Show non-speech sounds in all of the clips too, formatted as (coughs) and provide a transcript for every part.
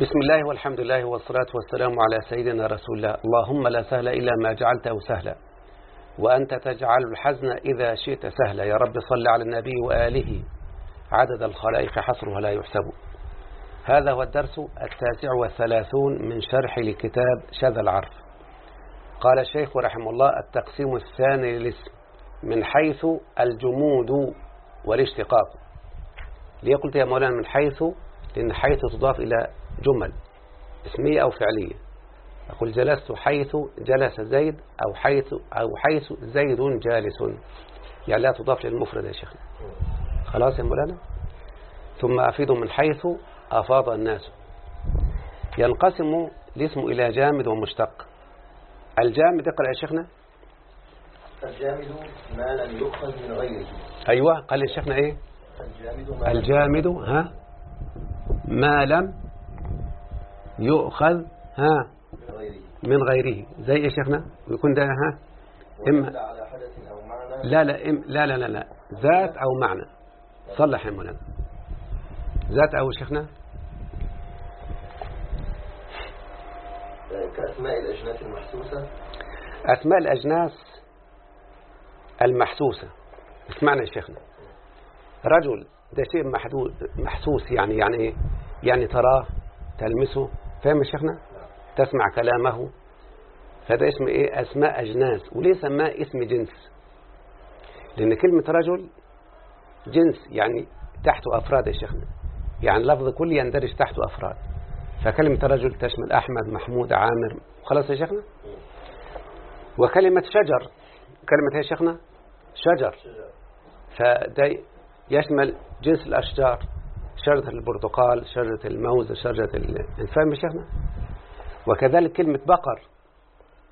بسم الله والحمد لله والصلاة والسلام على سيدنا رسول الله. اللهم لا سهل إلا ما جعلته سهلا. وأنت تجعل الحزن إذا شئت سهلا. يا رب صل على النبي وآله. عدد الخلائق حصرها لا يحسب. هذا هو الدرس التاسع والثلاثون من شرح لكتاب شذا العرف. قال الشيخ رحمه الله التقسيم الثاني للاسم. من حيث الجمود والاشتقاق. ليه قلت يا مولانا من حيث لأن حيث تضاف إلى جمل. اسمية أو فعلية. أقول جلست حيث جلس زيد أو حيث أو حيث زيد جالس. يعني لا تضاف للمفرد يا شيخنا. خلاص يا مولانا؟ ثم أفيد من حيث أفاض الناس. ينقسم الاسم إلى جامد ومشتق. الجامد اقرأ يا شيخنا. الجامد ما لم يؤخذ من غيره. أيوة قال يا شيخنا إيه؟ الجامد ما لم الجامد ها؟ ما لم يؤخذ ها من غيره. زي يا شيخنا ويكون ده ها إما على حدث أو معنى. لا لا إم لا لا لا لا. ذات أو معنى. صلح يا مولانا. ذات أو شيخنا كأسماء الأجناس المحسوسة. أسماء الأجناس المحسوسة. اسمعنا يا شيخنا رجل ده شيء محدود محسوس يعني يعني إيه؟ يعني تراه تلمسه. فاهم يا شيخنا؟ تسمع كلامه. فده اسم إيه؟ أسماء أجناس وليه سماه اسم جنس. لأن كلمة رجل جنس يعني تحته أفراد يا شيخنا. يعني لفظ كل يندرج تحته أفراد. فكلمة رجل تشمل أحمد محمود عامر. خلاص يا شيخنا؟ وكلمة شجر. كلمة إيه يا شيخنا؟ شجر. فده يشمل جنس الأشجار. شجرة البرتقال شجرة الموز شجرة ال... انت فاهم يا شيخنا؟ وكذلك كلمة بقر.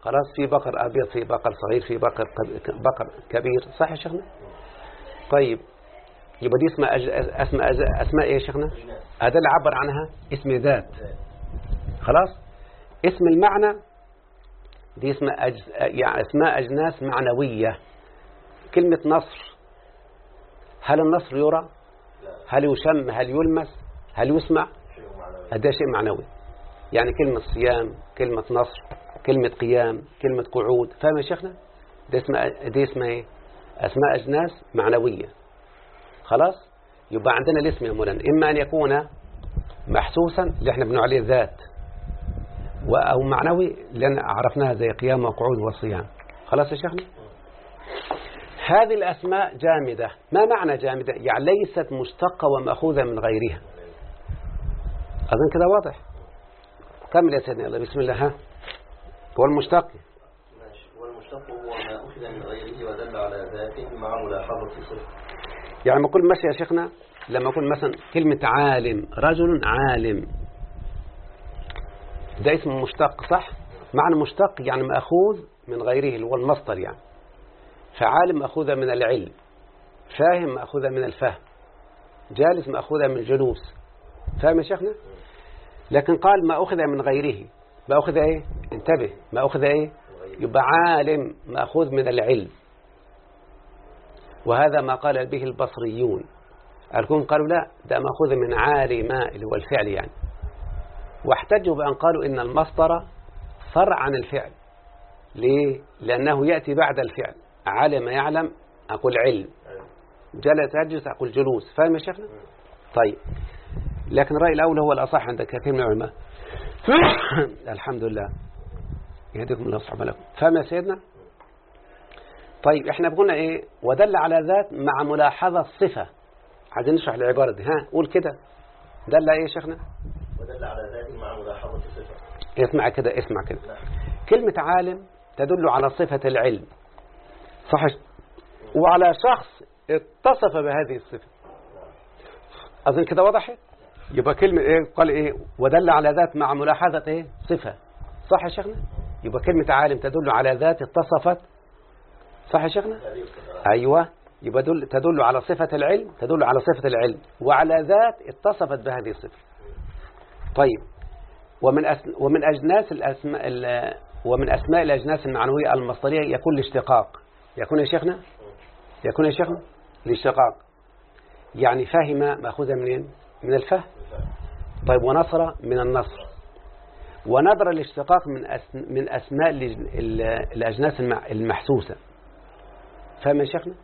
خلاص في بقر أبيض في بقر صغير في بقر بقر كبير. صح يا شيخنا؟ طيب يبقى دي اسماء أج... أسماء أج... أسماء إيه يا شيخنا؟ هذا اللي عبر عنها اسم ذات. خلاص؟ اسم المعنى دي اسم أج... يعني أسماء أجناس معنوية. كلمة نصر هل النصر يرى؟ هل يشم هل يلمس هل يسمع؟ هذا شيء معنوي. يعني كلمة صيام كلمة نصر كلمة قيام كلمة قعود. فاهم يا شيخنا؟ دي اسمها دي إيه؟ أسماء أجناس معنوية. خلاص؟ يبقى عندنا الاسم يا مولانا. إما أن يكون محسوسا اللي إحنا بنقول عليه ذات. أو معنوي لأن عرفناها زي قيام وقعود وصيام. خلاص يا شيخنا؟ هذه الأسماء جامدة. ما معنى جامدة؟ يعني ليست مشتقة ومأخوذة من غيرها. أظن كده واضح. كمل يا سيدنا. الله بسم الله. ها. هو المشتق ماشي. والمشتق هو ما أخذ من غيره ودل على ذاته مع ملاحظة صفة يعني لما أقول ماشي يا شيخنا لما أقول مثلا كلمة عالم رجل عالم. ده اسم مشتق صح؟ معنى مشتق يعني مأخوذ من غيره اللي هو المصدر يعني. فعالم مأخوذة من العلم فاهم مأخوذة من الفهم جالس مأخوذة من الجلوس فاهم يا شيخنا؟ لكن قال ما أخذ من غيره ما أخذ إيه؟ انتبه ما أخذ إيه؟ يبقى عالم مأخوذ من العلم. وهذا ما قال به البصريون. الكون قالوا لا ده مأخوذ من عالم اللي هو الفعل يعني. واحتجوا بأن قالوا إن المصدر فرع عن الفعل. ليه؟ لأنه يأتي بعد الفعل. علم يعلم أقول علم. جلس يجلس أقول جلوس. فاهم يا شيخنا؟ طيب. لكن الرأي الأول هو الأصح عند كثير من العلماء. (coughs) الحمد لله يهديكم الله صحبه لكم فاهم يا سيدنا؟ طيب إحنا قلنا إيه؟ ودل على ذات مع ملاحظة صفة عايزين نشرح العبارة دي. ها قول كده. دل إيه يا شيخنا؟ ودل على ذاته مع ملاحظة صفة اسمع كده اسمع كده. كلمة عالم تدل على صفة العلم. صح وعلى شخص اتصف بهذه الصفة. أظن كده وضحت يبقى كلمة إيه؟ قال إيه؟ ودل على ذات مع ملاحظة إيه؟ صفة. صح يا شيخنا؟ يبقى كلمة عالم تدل على ذات اتصفت. صح يا شيخنا؟ أيوة. يبقى دل تدل على صفة العلم تدل على صفة العلم. وعلى ذات اتصفت بهذه الصفة. طيب. ومن أس... ومن أجناس الأسماء ال... ومن أسماء الأجناس المعنوية المصدرية يكون الاشتقاق. يكون يا شيخنا؟ يكون يا شيخنا؟ الاشتقاق يعني فهم مأخوذة منين من الفهم. طيب ونصر من النصر. ونظر الاشتقاق من. من أسماء ال- ال- الأجناس المحسوسة. فاهم يا شيخنا؟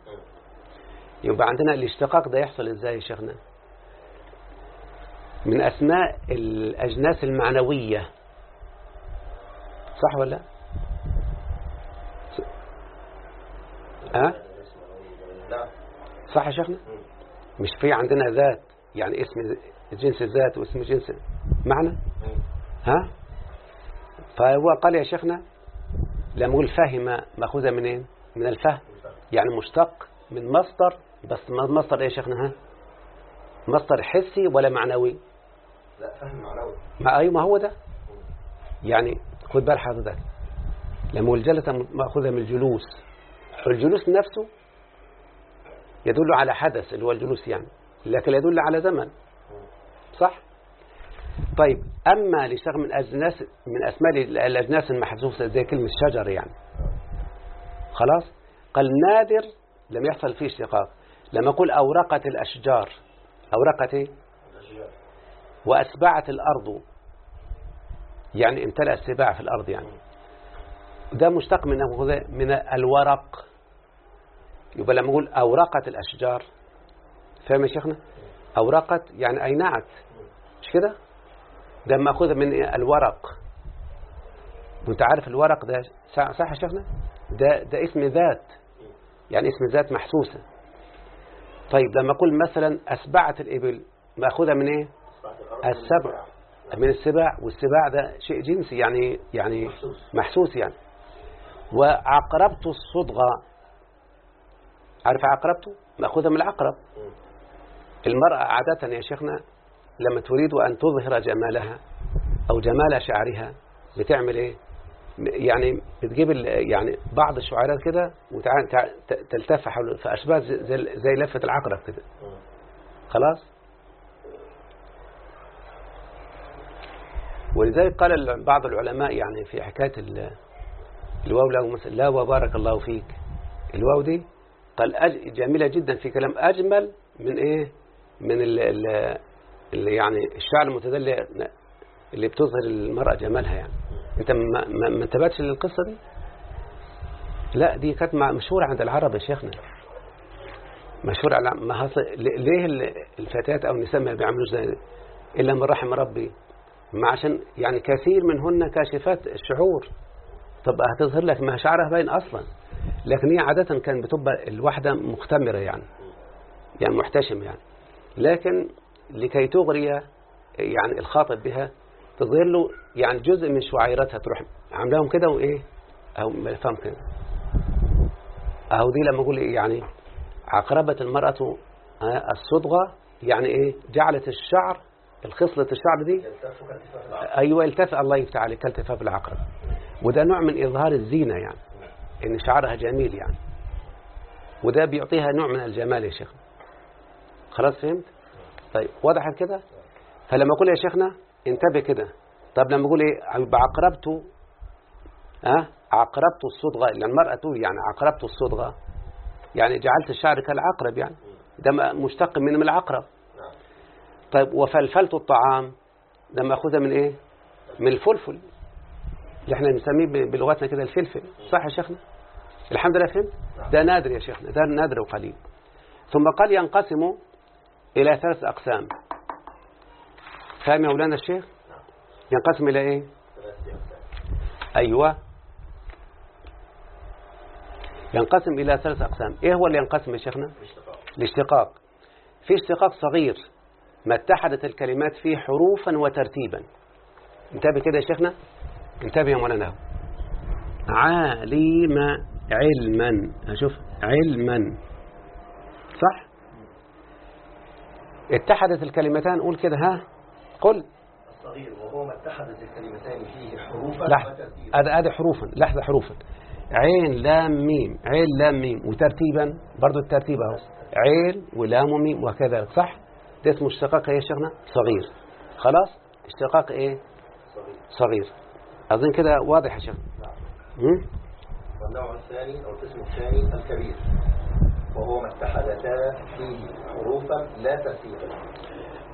يبقى عندنا الاشتقاق ده يحصل إزاي يا شيخنا؟ من أسماء الأجناس المعنوية. صح ولا لا؟ نعم صح يا شيخنا. مش في عندنا ذات يعني اسم جنس الذات واسم جنس معنى. ها؟ فهو قال يا شيخنا لما يقول فهم مأخوذة منين من الفهم. يعني مشتق من مصدر بس مصدر إيه يا شيخنا؟ ها؟ مصدر حسي ولا معنوي؟ لا فهم معنوي. ما أي ما هو ده؟ يعني خد بال حضرتك. لما يقول جلسة مأخوذة من الجلوس الجلوس نفسه يدل على حدث اللي هو الجلوس يعني لكن يدل على زمن. صح؟ طيب أما ليشتغل من أجناس من أسماء الأجناس المحسوسة زي كلمة شجر يعني. خلاص؟ قال نادر لم يحصل فيه اشتقاق. لما أقول أورقت الأشجار أورقت إيه؟ وأسبعت الأرض. يعني امتلأ السباع في الأرض يعني. ده مشتق من من الورق. يبقى لما نقول أورقت الأشجار فاهم يا شيخنا؟ أورقت يعني أينعت مش كده؟ ده مأخوذ من الورق. وانت عارف الورق ده صح يا شيخنا؟ ده ده اسم ذات. يعني اسم ذات محسوسة. طيب لما أقول مثلا أسبعت الإبل مأخوذة من إيه؟ السبع. من السباع والسباع ده شيء جنسي يعني يعني محسوس. محسوس يعني. وعقربت الصدغة عارف عقربته مأخوذة من العقرب. المرأة عادة يا شيخنا لما تريد أن تظهر جمالها أو جمال شعرها بتعمل إيه يعني بتجيب يعني بعض الشعيرات كده وتلتف حول فأشباه زي, زي- لفة العقرب كده. خلاص ولذلك قال ال- بعض العلماء يعني في حكاية ال- الواو لا وبارك الله فيك الواو دي قال جميلة جدا في كلام أجمل من إيه؟ من ال ال اللي يعني الشعر المتدلع اللي بتظهر المرأة جمالها يعني. أنت ما, ما, ما انتبهتش للقصة دي؟ لا دي كانت مشهورة عند العرب يا شيخنا. مشهور على ما حصل. ليه ال- الفتيات أو النساء ما بيعملوا زي إلا من رحم ربي؟ ما عشان يعني كثير منهن كاشفات الشعور. طب هتظهر لك ما شعرها باين أصلا. لكن هي عادة كان بتبقى الواحده مختمرة يعني يعني محتشم يعني. لكن لكي تغري يعني الخاطب بها تظهر له يعني جزء من شعيرتها تروح عاملاهم كده وإيه؟ أو فهم كده أهو دي لما أقول إيه يعني عقربت المرأة آه، الصدغة يعني إيه؟ جعلت الشعر الخصلة الشعر دي أيوه التف الله يفتح عليك كالتفاف العقرب. وده نوع من إظهار الزينة يعني. إن شعرها جميل يعني. وده بيعطيها نوع من الجمال يا شيخ خلاص فهمت؟ طيب واضح كده؟ فلما أقول يا شيخنا انتبه كده. طب لما أقول إيه؟ عقربت ها؟ عقربت الصدغة لأن المرأة تقول يعني عقربت الصدغة. يعني جعلت الشعر كالعقرب يعني. ده مشتق من العقرب. طيب وفلفلت الطعام. ده مأخوذة من إيه؟ من الفلفل. اللي إحنا بنسميه بلغتنا كده الفلفل. صح يا شيخنا؟ الحمد لله فهمت؟ ده نادر يا شيخنا ده نادر وقليل. ثم قال ينقسم إلى ثلاث أقسام. فاهم يا مولانا الشيخ؟ ينقسم إلى إيه؟ أيوة. ينقسم إلى ثلاث أقسام. إيه هو اللي ينقسم يا شيخنا؟ الاشتقاق. في اشتقاق صغير ما اتحدت الكلمات فيه حروفا وترتيبا. انتبه كده يا شيخنا. انتبه يا مولانا. عالم علما. أشوف علما. صح؟ اتحدت الكلمتان قول كده ها؟ قل. الصغير وهو ما اتحدت الكلمتان فيه حروفا لحظة. هذه حروفا لحظة حروفا. عين لام ميم. عين لام ميم. وترتيبا برضو الترتيب أهو. عين ولام وميم وكذا صح؟ ده اسمه اشتقاق إيه يا شيخنا؟ صغير. خلاص؟ اشتقاق إيه؟ صغير. صغير. أظن كده واضح يا نعم مم؟ والنوع الثاني أو القسم الثاني الكبير وهو ما اتحدتا فيه حروفا لا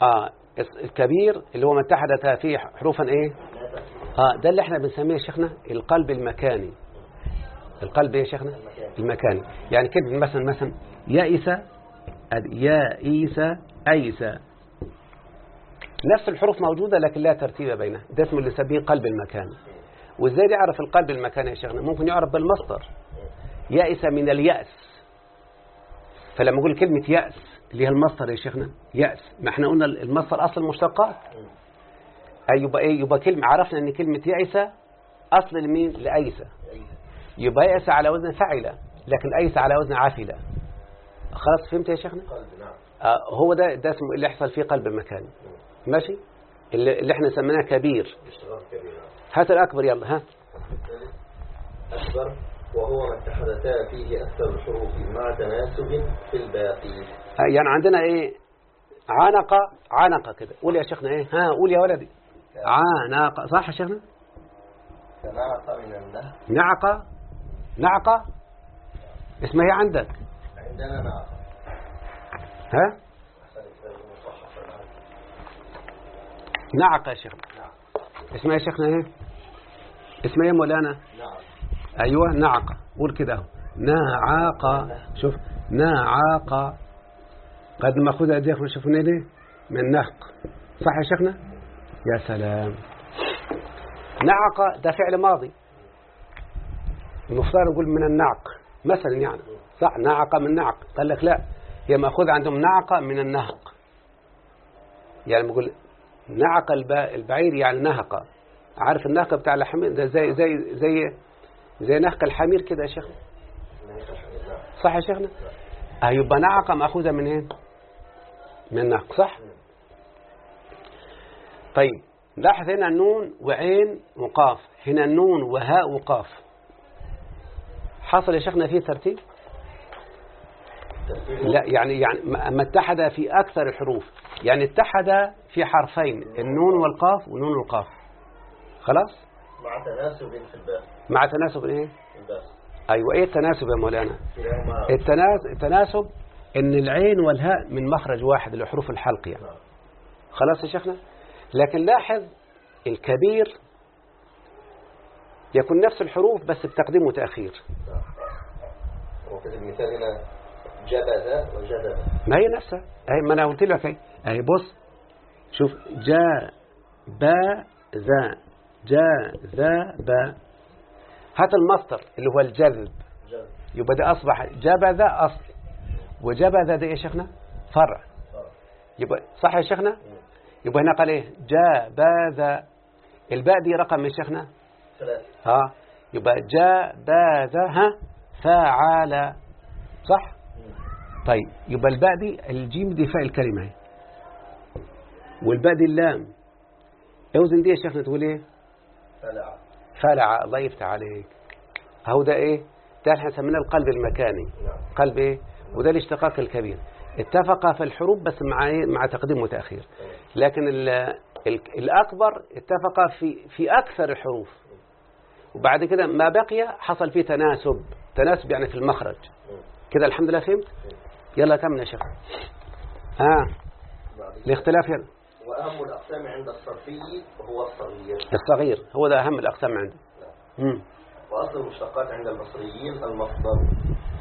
آه الس- الكبير اللي هو ما اتحدت فيه حروفا إيه؟ لا تأتي آه ده اللي إحنا بنسميه يا شيخنا القلب المكاني. القلب إيه يا شيخنا؟ المكان المكاني. يعني كلمة مثلا مثلا يائس أد- يائس أيس نفس الحروف موجودة لكن لا ترتيب بينها. ده اسمه اللي نسميه قلب المكان. وازاي يعرف القلب المكاني يا شيخنا؟ ممكن يعرف بالمصدر. يائس من اليأس. فلما نقول كلمة يأس اللي هي المصدر يا شيخنا. يأس. ما إحنا قلنا المصدر أصل المشتقات أي يبقى إيه؟ يبقى كلمة. عرفنا إن كلمة يائس أصل لمين؟ لأيس. يبقى يأس على وزن فعل لكن أيس على وزن عافلة. خلاص فهمت يا شيخنا؟ قلب نعم. آه هو ده ده اسمه اللي يحصل فيه قلب المكان. ماشي؟ اللي, اللي إحنا سميناه كبير. هات الأكبر يلا ها. أكبر وهو ما اتحدتا فيه أكثر الحروف مع تناسب في الباقي. آه، يعني عندنا إيه؟ عنق عنق كده. قول يا شيخنا إيه؟ ها قول يا ولدي. عنق صح يا شيخنا؟ كنعق من النهر. نعقة نعقة اسمها إيه عندك؟ عندنا نعق. ها؟ نعقة يا شيخنا نعم اسمها يا شيخنا إيه اسمها إيه يا مولانا. نعم. أيوة نعقة قول كده. اهو نعاقة شوف نعاقة قد ما خذ أيديكم شوفوا ليه من نهق صح يا شيخنا؟ يا سلام. نعقة ده فعل ماضي. المفترض نقول من النعق مثلا يعني. صح نعقة من نعق. قال لك لا هي مأخوذ عندهم نعقة من النهق. يعني بقول نعق الب- البعير يعني نهق. عارف النهق بتاع الحمير؟ ده زي زي زي زي نهق الحمير كده يا شيخنا. صح يا شيخنا؟ آه يبقى نعقة مأخوذة من إيه؟ من النهق صح؟ طيب لاحظ هنا نون وعين وقاف. هنا نون وهاء وقاف. حصل يا شيخنا فيه ترتيب؟ لا يعني يعني ما اتحد في أكثر الحروف. يعني اتحد في حرفين النون والقاف ونون والقاف خلاص؟ مع تناسب في الباقي مع تناسب إيه؟ في الباقي أيوه إيه التناسب يا مولانا؟ كلاهما. التناس- التناسب إن العين والهاء من مخرج واحد لحروف الحلق يعني. نعم. خلاص يا شيخنا؟ لكن لاحظ الكبير يكون نفس الحروف بس بتقديم وتأخير. نعم. وكذا المثال هنا جبذ وجذب ما هي نفسها. اهي ما أنا قلت لك أهي. أهي بص شوف جا با ذا. جا ذا با. هات المصدر اللي هو الجذب. جذب. يبقى ده أصبح جبذ أصل وجبذ ده إيه يا شيخنا؟ فرع. يبقى صح يا شيخنا؟ يبقى هنا قال إيه؟ جبذ الباء دي رقم يا شيخنا؟ ثلاثة. ها؟ يبقى جبذ ها؟ فعل. صح؟ طيب يبقى الباء دي الجيم دي فاء الكلمة اهي والباء دي اللام. اوزن دي يا شيخنا تقول إيه؟ فلع فلع الله يفتح عليك. هو ده إيه؟ ده إحنا سميناه القلب المكاني. نعم. قلب إيه؟ وده الاشتقاق الكبير. اتفق في الحروف بس مع إيه؟ مع تقديم وتأخير. لكن ال ال الأكبر اتفق في في أكثر الحروف. وبعد كده ما بقي حصل فيه تناسب. تناسب يعني في المخرج. كده الحمد لله فهمت؟ يلا كمل يا شيخ. ها. الاختلاف يلا. وأهم الأقسام عند الصرفي هو الصغير. الصغير هو ده أهم الأقسام عندي مم. وأصل المشتقات عند البصريين المصدر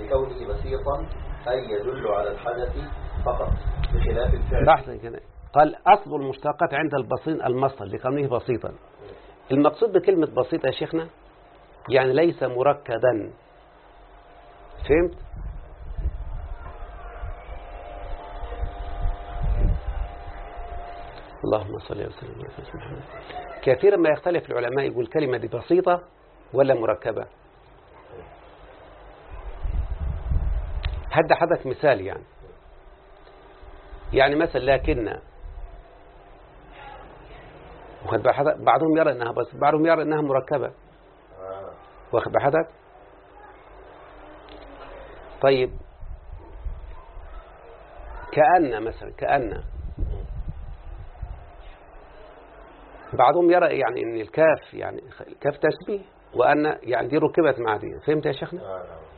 لكونه بسيطا أي يدل على الحدث فقط بخلاف الفعل. لحظة كده. قال أصل المشتقات عند البصرين المصدر لكونه بسيطا. المقصود بكلمة بسيطة يا شيخنا يعني ليس مركبا فهمت؟ اللهم صل وسلم على سيدنا محمد كثيرا ما يختلف العلماء يقول كلمة دي بسيطة ولا مركبة هدى حدث مثال يعني يعني مثلا لكن؟ بعضهم يرى إنها بس بعضهم يرى إنها مركبة. واخد حضرتك؟ طيب كأن مثلا كأن بعضهم يرى يعني إن الكاف يعني الكاف تشبيه وأن يعني دي ركبت مع دي فهمت يا شيخنا؟ آه. نعم.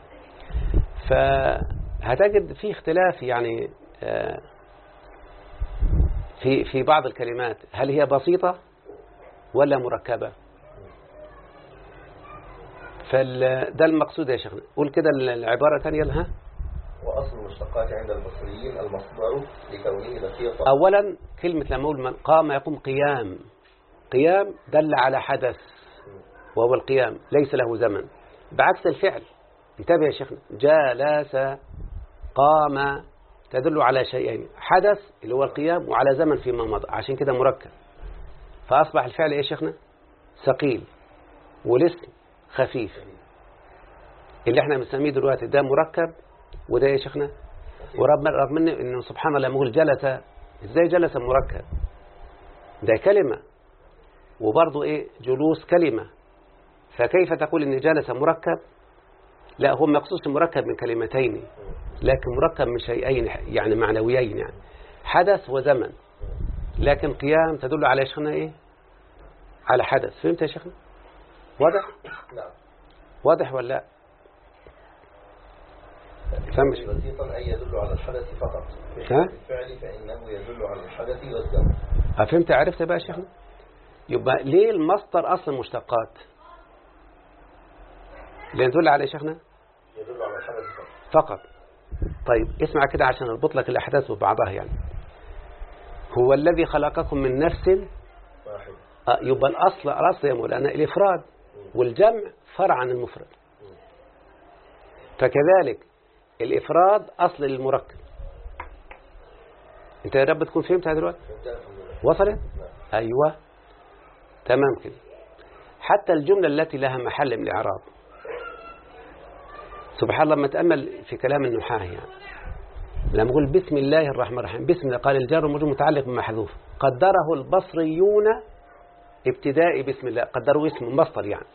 فهتجد في اختلاف يعني آه، في في بعض الكلمات هل هي بسيطة ولا مركبة فده المقصود يا شيخنا قول كده العبارة ثانية لها وأصل المشتقات عند البصريين المصدر لكونه بسيطا أولا كلمة لما أقول من قام يقوم قيام قيام دل على حدث وهو القيام ليس له زمن. بعكس الفعل انتبه يا شيخنا جالس قام تدل على شيئين حدث اللي هو القيام وعلى زمن فيما مضى عشان كده مركب. فأصبح الفعل إيه يا شيخنا؟ ثقيل والاسم خفيف. اللي إحنا بنسميه دلوقتي ده مركب وده يا شيخنا؟ ورغم رغم ان إنه سبحان الله لما جلس إزاي جلس مركب؟ ده كلمة. وبرضه إيه جلوس كلمة. فكيف تقول إن جلس مركب؟ لا هو مقصود مركب من كلمتين لكن مركب من شيئين يعني معنويين يعني. حدث وزمن. لكن قيام تدل على شيخنا إيه؟ على حدث. فهمت يا شيخنا؟ واضح؟ نعم واضح ولا لا؟ فهمش بسيطا أي يدل على الحدث فقط. ها؟ بالفعل فإنه يدل على الحدث والزمن. فهمت عرفت بقى يا شيخنا؟ يبقى ليه المصدر أصلا مشتقات لأن تدل على إيه شيخنا؟ يدل على الحدث فقط فقط. طيب اسمع كده عشان أربط لك الأحداث ببعضها يعني. هو الذي خلقكم من نفس؟ واحد. آه، يبقى الأصل الأصل يا مولانا الإفراد والجمع فرع عن المفرد. فكذلك الإفراد أصل للمركب. أنت يا رب تكون فهمتها دلوقتي؟ فهمت الحمد لله وصلت؟ نعم. أيوه. تمام كده. حتى الجملة التي لها محل من الإعراب. سبحان الله لما تأمل في كلام النحاة يعني. لما يقول بسم الله الرحمن الرحيم بسم الله قال الجار والمجرور متعلق بمحذوف. قدره البصريون ابتداء بسم الله قدروا اسم مصدر يعني.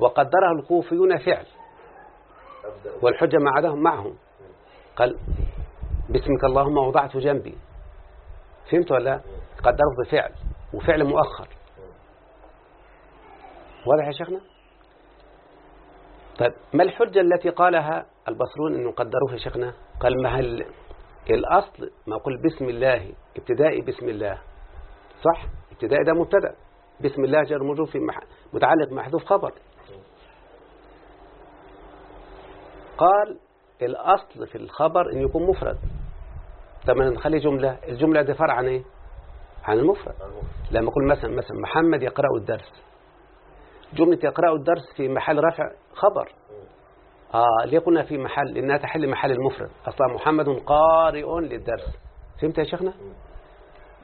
وقدره الكوفيون فعل. والحجة ما عداهم معهم. قال باسمك اللهم وضعت جنبي. فهمت ولا لا؟ قدره بفعل. وفعل مؤخر. واضح يا شيخنا؟ طيب ما الحجة التي قالها البصرون إنه قدروه يا شيخنا؟ قال ما هل الأصل ما قل بسم الله ابتدائي بسم الله. صح؟ ابتدائي ده مبتدأ. بسم الله جر مجرور في مح... متعلق محذوف خبر. قال الأصل في الخبر أن يكون مفرد. طب نخلي جملة. الجملة دي فرع عن إيه عن المفرد. لما أقول مثلا مثلا محمد يقرأ الدرس. جملة يقرأ الدرس في محل رفع خبر. آه ليه قلنا في محل إنها تحل محل المفرد. أصلا محمد قارئ للدرس. فهمت يا شيخنا؟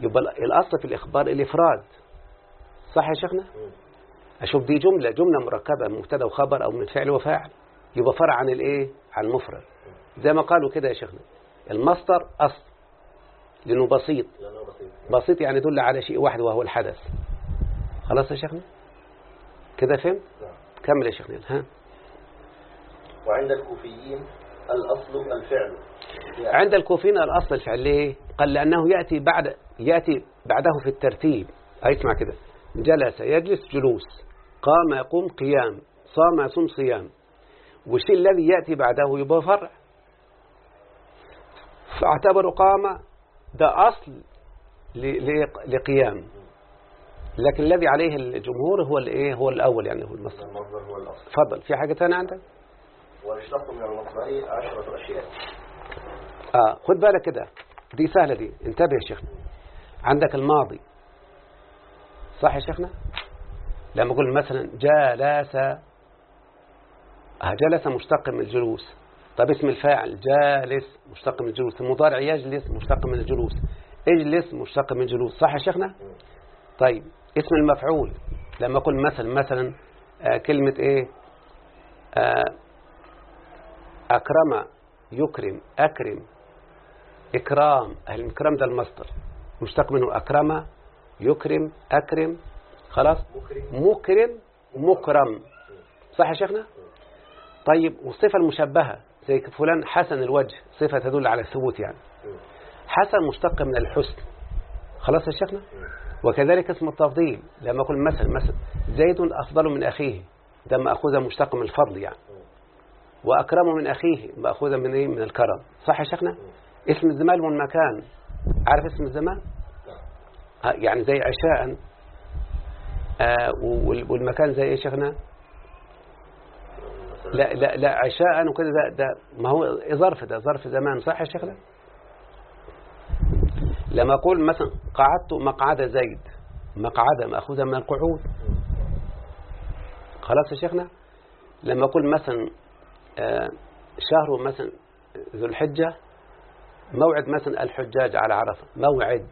يبقى الأصل في الإخبار الإفراد. صح يا شيخنا؟ أشوف دي جملة جملة مركبة من مبتدأ وخبر أو من فعل وفاعل. يبقى فرع عن الإيه؟ عن المفرد. زي ما قالوا كده يا شيخنا. المصدر أصل. لأنه بسيط. لأنه بسيط. بسيط يعني يدل على شيء واحد وهو الحدث. خلاص يا شيخنا؟ كده فهمت. كمل يا شيخنا ها؟ وعند الكوفيين الأصل الفعل. يعني عند الكوفيين الأصل الفعل ليه؟ قال لأنه يأتي بعد يأتي بعده في الترتيب. اسمع كده. جلس يجلس جلوس. قام يقوم قيام. صام يصوم صيام. والشيء الذي يأتي بعده؟ يبقى فرع. فاعتبروا قام ده أصل لقيام. لكن الذي عليه الجمهور هو الايه هو الأول يعني هو المصدر المصدر هو الأصل تفضل. في حاجة ثانية عندك؟ ويشتق من المصدر عشرة أشياء. آه خد بالك كده. دي سهلة دي. انتبه يا شيخنا. عندك الماضي. صح يا شيخنا؟ لما أقول مثلا جالس آه جلس مشتق من الجلوس. طب اسم الفاعل جالس مشتق من الجلوس. المضارع يجلس مشتق من الجلوس. اجلس مشتق من الجلوس. صح يا شيخنا؟ طيب. اسم المفعول. لما أقول مثلا مثلا آه كلمة إيه؟ آه أكرم يكرم أكرم إكرام. الإكرام ده المصدر؟ مشتق منه أكرم يكرم أكرم. خلاص؟ مكرم. مكرم مكرم صح يا شيخنا؟ طيب والصفة المشبهة زي فلان حسن الوجه صفة تدل على الثبوت يعني. حسن مشتق من الحسن. خلاص يا شيخنا؟ وكذلك اسم التفضيل. لما أقول مثلا مثلا زيد أفضل من أخيه ده مأخوذة مشتق من الفضل يعني. وأكرم من أخيه مأخوذة من إيه؟ من الكرم. صح يا شيخنا؟ اسم الزمان والمكان عارف اسم الزمان؟ يعني زي عشاء. آه وال- والمكان زي إيه شيخنا؟ لا لا لا عشاء وكده ده, ده ما هو ظرف ده ظرف زمان. صح يا شيخنا؟ لما أقول مثلا قعدت مقعد زيد مقعدة مأخوذة من القعود. خلاص يا شيخنا؟ لما أقول مثلا آه، شهر مثلا ذو الحجة موعد مثلا الحجاج على عرفة موعد.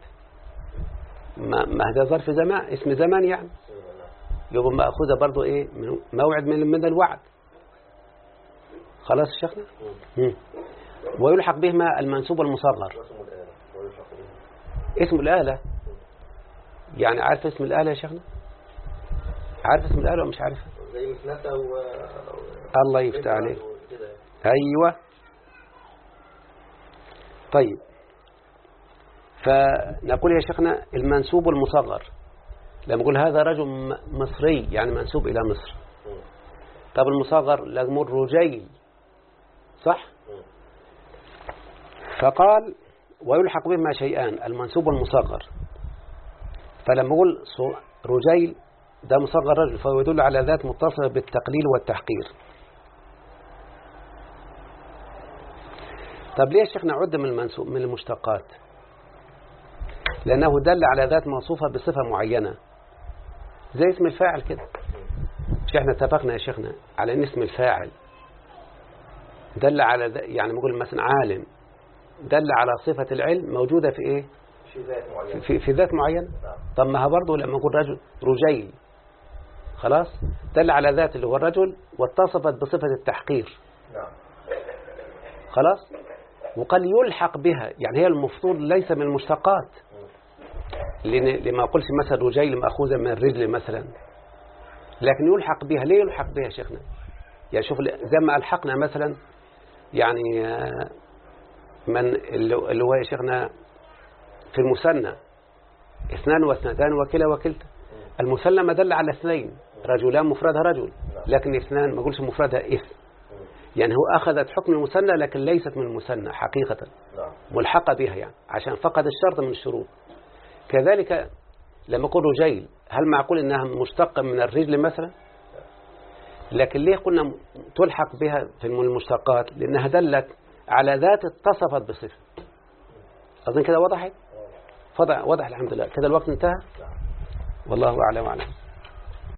ما, ما هذا ظرف زمان اسم زمان يعني. يبقى مأخوذة برضو إيه؟ موعد من, من الوعد. خلاص يا شيخنا. ويلحق بهما المنسوب المصغر واسم الآلة ويلحق به اسم الآلة. يعني عارف اسم الآلة يا شيخنا؟ عارف اسم الآلة ولا مش عارف؟ زي مثنته و الله يفتح عليك. أيوة. طيب. فنقول يا شيخنا المنسوب المصغر. لما نقول هذا رجل مصري يعني منسوب إلى مصر. طب المصغر لازم نقول رجيل صح. فقال ويلحق بهما شيئان المنسوب والمصغر. فلما نقول صو- رجيل ده مصغر رجل فهو يدل على ذات متصلة بالتقليل والتحقير. طب ليه يا شيخنا عد من المنسوب من المشتقات؟ لأنه دل على ذات موصوفة بصفة معينة. زي اسم الفاعل كده. مش إحنا اتفقنا يا شيخنا على إن اسم الفاعل دل على يعني نقول مثلا عالم. دل على صفة العلم موجودة في إيه؟ في ذات معينة في, في ذات معينة نعم. طب ما هو برضه لما نقول رجل رجيل خلاص؟ دل على ذات اللي هو الرجل واتصفت بصفة التحقير. نعم. خلاص؟ وقال يلحق بها يعني هي المفروض ليس من المشتقات. لما قلت مثلا رجيل مأخوذة من الرجل مثلا. لكن يلحق بها ليه يلحق بها يا شيخنا؟ يعني شوف زي ما ألحقنا مثلا يعني آه، من اللي اللي هو يا شيخنا في المثنى اثنان واثنتان وكلا وكلتا. المثنى ما دل على اثنين رجلان مفردها رجل لكن اثنان ما قلش مفردها إثم. يعني هو أخذت حكم المثنى لكن ليست من المثنى حقيقة. نعم. ملحقة بها يعني عشان فقد الشرط من الشروط. كذلك لما أقول رجيل هل معقول أنها مشتقة من الرجل مثلا؟ لكن ليه قلنا تلحق بها في المشتقات؟ لأنها دلت على ذات اتصفت بصفة. أظن كده وضحت؟ فضع وضح الحمد لله. كده الوقت انتهى. نعم. والله أعلم وأعلم.